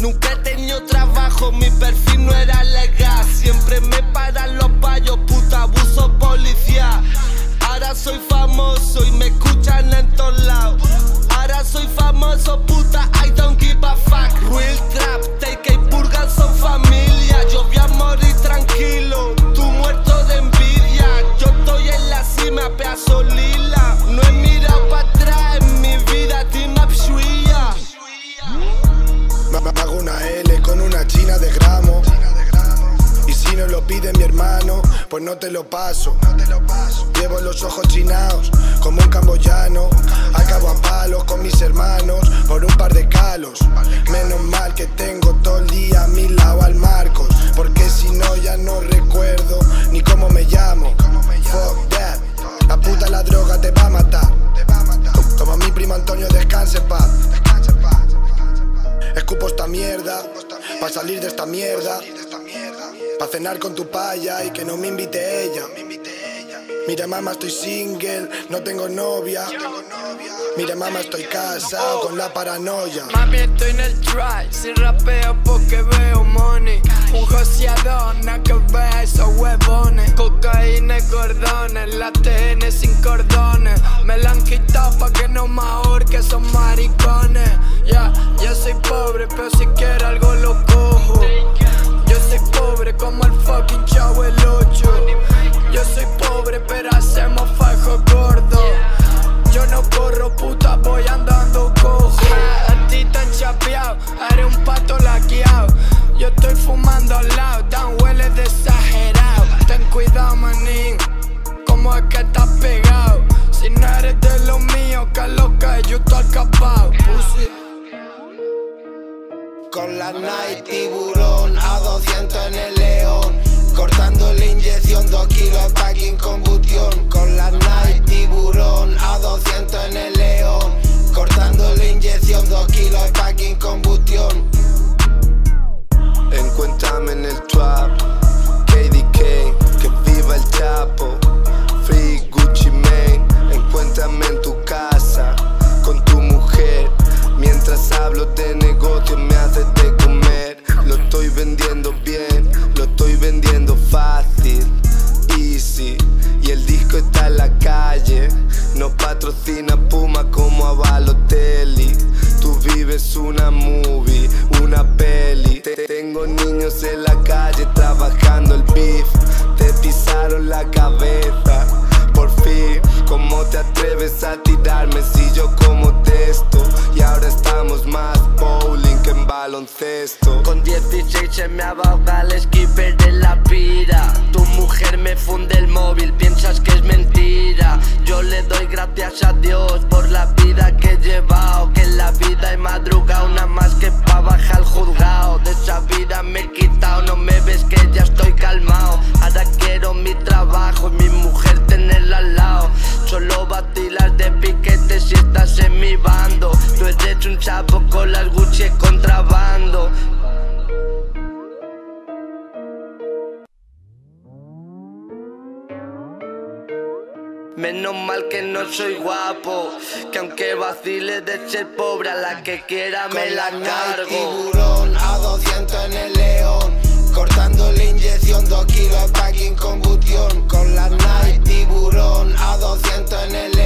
Nunca he tenido trabajo, mi perfil no era legal. Siempre me paran los payos, puta abuso policial. Ahora soy famoso y me escuchan en todos lados. Ahora soy famoso, puta, I don't give pide mi hermano, pues no te lo paso. Llevo los ojos chinados como un camboyano. Acabo a palos con mis hermanos por un par de calos. Menos mal que tengo todo el día a mi lado al Marcos. Porque si no, ya no recuerdo ni cómo me llamo. Fuck that. La puta la droga te va a matar. Como mi primo Antonio, descanse paz. Escupo esta mierda, pa' salir de esta mierda. Pa' cenar con tu paya y que no me invite ella. Mira mamá estoy single, no tengo novia. Mira mamá estoy casado con la paranoia. Mami, estoy en el try, sin rapeo porque veo money. Un joseador, nada que vea esos huevones. Cocaína y cordones, la TN sin cordones. Me la pa' que no me ahorque, son maricones. Ya, yo soy pobre, pero si quiero Con la night tiburón a 200 en el león. Cortando la inyección, 2 kilos de packing combustión. Con la night patrocina Puma como a Balotelli. Tú vives una movie, una peli. Te- Tengo niños en la calle trabajando el beef. Te pisaron la cabeza, por fin. ¿Cómo te atreves a tirarme si yo como texto? Y ahora estamos más bowling que en baloncesto. Con 16 se me aboga el skipper de con las Gucci contrabando. Menos mal que no soy guapo, que aunque vacile de ser pobre a la que quiera me Con la night cargo. tiburón a 200 en el león. Cortando la inyección, 2 kilos de packing combustión. Con la night tiburón a 200 en el león.